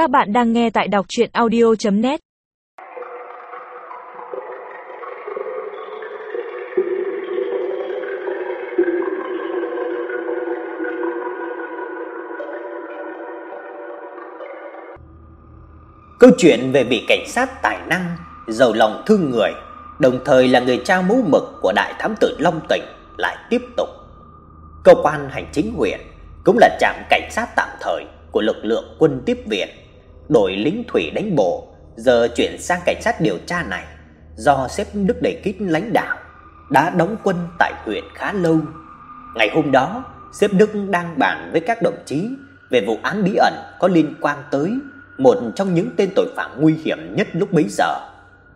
Các bạn đang nghe tại đọc chuyện audio.net Câu chuyện về vị cảnh sát tài năng, giàu lòng thương người, đồng thời là người cha mẫu mực của đại thám tử Long Tỉnh lại tiếp tục. Cơ quan hành chính huyện cũng là trạm cảnh sát tạm thời của lực lượng quân tiếp viện, đội lính thủy đánh bộ giờ chuyển sang cảnh sát điều tra này do sếp Đức Đầy Kít lãnh đạo đã đóng quân tại huyện khá lâu. Ngày hôm đó, sếp Đức đang bàn với các đồng chí về vụ án bí ẩn có liên quan tới một trong những tên tội phạm nguy hiểm nhất lúc bấy giờ.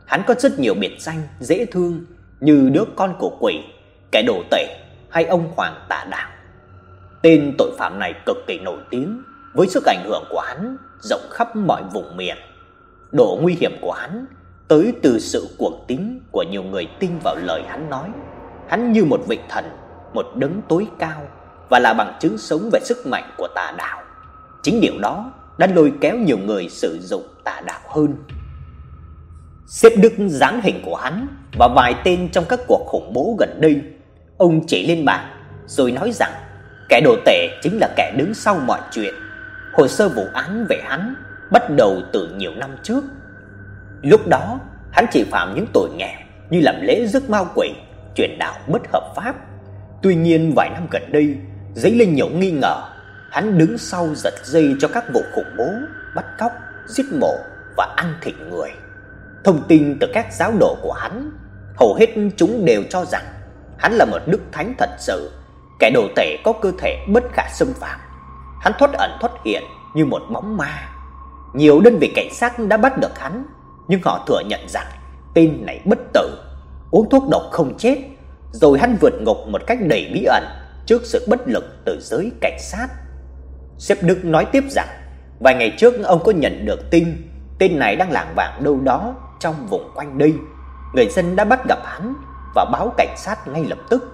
Hắn có rất nhiều biệt danh dễ thương như đứa con của quỷ, kẻ đồ tể hay ông hoàng tà đạo. Tên tội phạm này cực kỳ nổi tiếng với sức ảnh hưởng của hắn rộng khắp mọi vùng miền. Độ nguy hiểm của hắn tới từ sự cuồng tín của nhiều người tin vào lời hắn nói. Hắn như một vị thần, một đấng tối cao và là bằng chứng sống về sức mạnh của tà đạo. Chính điều đó đã lôi kéo nhiều người sử dụng tà đạo hơn. Xếp Đức dáng hình của hắn và vài tên trong các cuộc khủng bố gần đây, ông chỉ lên bàn rồi nói rằng kẻ đồ tể chính là kẻ đứng sau mọi chuyện. Hồ sơ vụ án về hắn bắt đầu từ nhiều năm trước. Lúc đó, hắn chỉ phạm những tội nghèo như làm lễ rước ma quỷ, truyền đạo bất hợp pháp. Tuy nhiên vài năm gần đây, dấy lên nhiều nghi ngờ hắn đứng sau giật dây cho các vụ khủng bố, bắt cóc, giết mổ và ăn thịt người. Thông tin từ các giáo đồ của hắn, hầu hết chúng đều cho rằng hắn là một đức thánh thật sự, kẻ đồ tể có cơ thể bất khả xâm phạm. Hắn thoát ẩn thoát hiện như một bóng ma. Nhiều đơn vị cảnh sát đã bắt được hắn, nhưng họ thừa nhận rằng tên này bất tử, uống thuốc độc không chết, rồi hắn vượt ngục một cách đầy bí ẩn trước sự bất lực từ giới cảnh sát. Sếp Đức nói tiếp rằng, vài ngày trước ông có nhận được tin tên này đang lảng vảng đâu đó trong vùng quanh đây. Người dân đã bắt gặp hắn và báo cảnh sát ngay lập tức.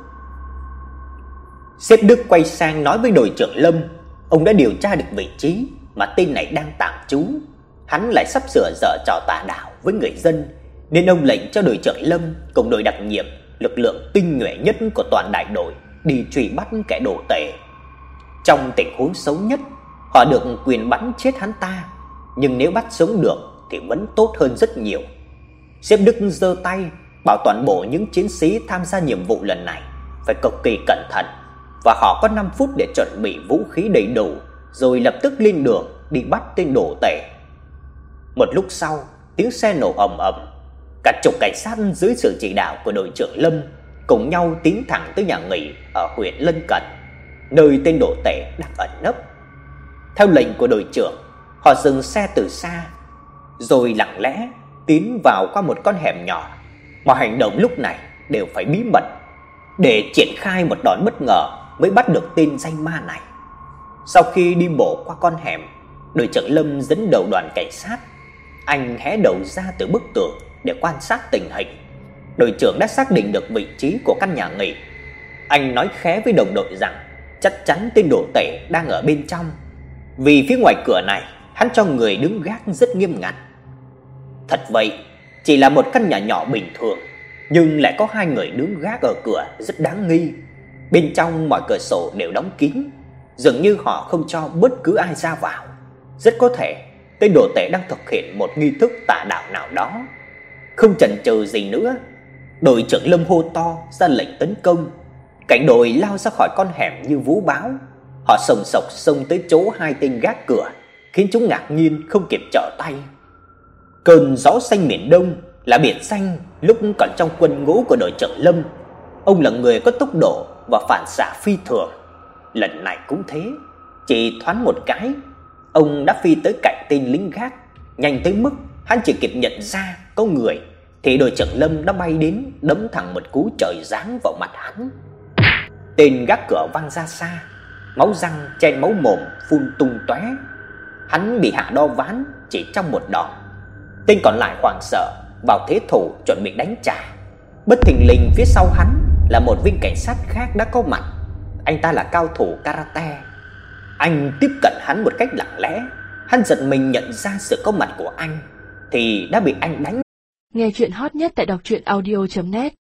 Sếp Đức quay sang nói với đội trưởng Lâm, ông đã điều tra được vị trí mà tên này đang tạm trú. Hắn lại sắp sửa dở trò tà đạo với người dân, nên ông lệnh cho đội trưởng Lâm cùng đội đặc nhiệm, lực lượng tinh nhuệ nhất của toàn đại đội đi truy bắt kẻ đồ tể. Trong tình huống xấu nhất, họ được quyền bắn chết hắn ta, nhưng nếu bắt sống được thì vẫn tốt hơn rất nhiều. Sếp Đức giơ tay bảo toàn bộ những chiến sĩ tham gia nhiệm vụ lần này phải cực kỳ cẩn thận và họ có 5 phút để chuẩn bị vũ khí đầy đủ rồi lập tức lên đường đi bắt tên đồ tể. Một lúc sau, tiếng xe nổ ầm ầm, cả chục cảnh sát dưới sự chỉ đạo của đội trưởng Lâm cùng nhau tiến thẳng tới nhà nghỉ ở huyện lân cận, nơi tên đồ tể đang ẩn nấp. Theo lệnh của đội trưởng, họ dừng xe từ xa, rồi lặng lẽ tiến vào qua một con hẻm nhỏ. Mọi hành động lúc này đều phải bí mật để triển khai một đòn bất ngờ mới bắt được tên danh ma này. Sau khi đi bộ qua con hẻm, đội trưởng Lâm dẫn đầu đoàn cảnh sát. Anh hé đầu ra từ bức tường để quan sát tình hình. Đội trưởng đã xác định được vị trí của căn nhà nghỉ. Anh nói khẽ với đồng đội rằng chắc chắn tên đồ tể đang ở bên trong. Vì phía ngoài cửa này, hắn cho người đứng gác rất nghiêm ngặt. Thật vậy, chỉ là một căn nhà nhỏ bình thường, nhưng lại có hai người đứng gác ở cửa rất đáng nghi. Bên trong mọi cửa sổ đều đóng kín, dường như họ không cho bất cứ ai ra vào. Rất có thể tên đồ tể đang thực hiện một nghi thức tà đạo nào đó. Không chần chừ gì nữa, đội trưởng Lâm hô to ra lệnh tấn công. Cảnh đội lao ra khỏi con hẻm như vũ báo. Họ sồng sộc xông tới chỗ hai tên gác cửa, khiến chúng ngạc nhiên không kịp trở tay. Cơn gió xanh miền Đông là biển xanh lúc còn trong quân ngũ của đội trưởng Lâm. Ông là người có tốc độ và phản xạ phi thường. Lần này cũng thế, chỉ thoáng một cái, ông đã phi tới cạnh tên lính gác, nhanh tới mức hắn chỉ kịp nhận ra có người thì đội trưởng Lâm đã bay đến đấm thẳng một cú trời giáng vào mặt hắn. Tên gác cửa văng ra xa, máu răng chen máu mồm phun tung tóe. Hắn bị hạ đo ván chỉ trong một đòn. Tên còn lại hoảng sợ, vào thế thủ chuẩn bị đánh trả. Bất thình lình phía sau hắn là một viên cảnh sát khác đã có mặt. Anh ta là cao thủ karate. Anh tiếp cận hắn một cách lặng lẽ, hắn giật mình nhận ra sự có mặt của anh thì đã bị anh đánh. Nghe chuyện hot nhất tại đọc truyện audio net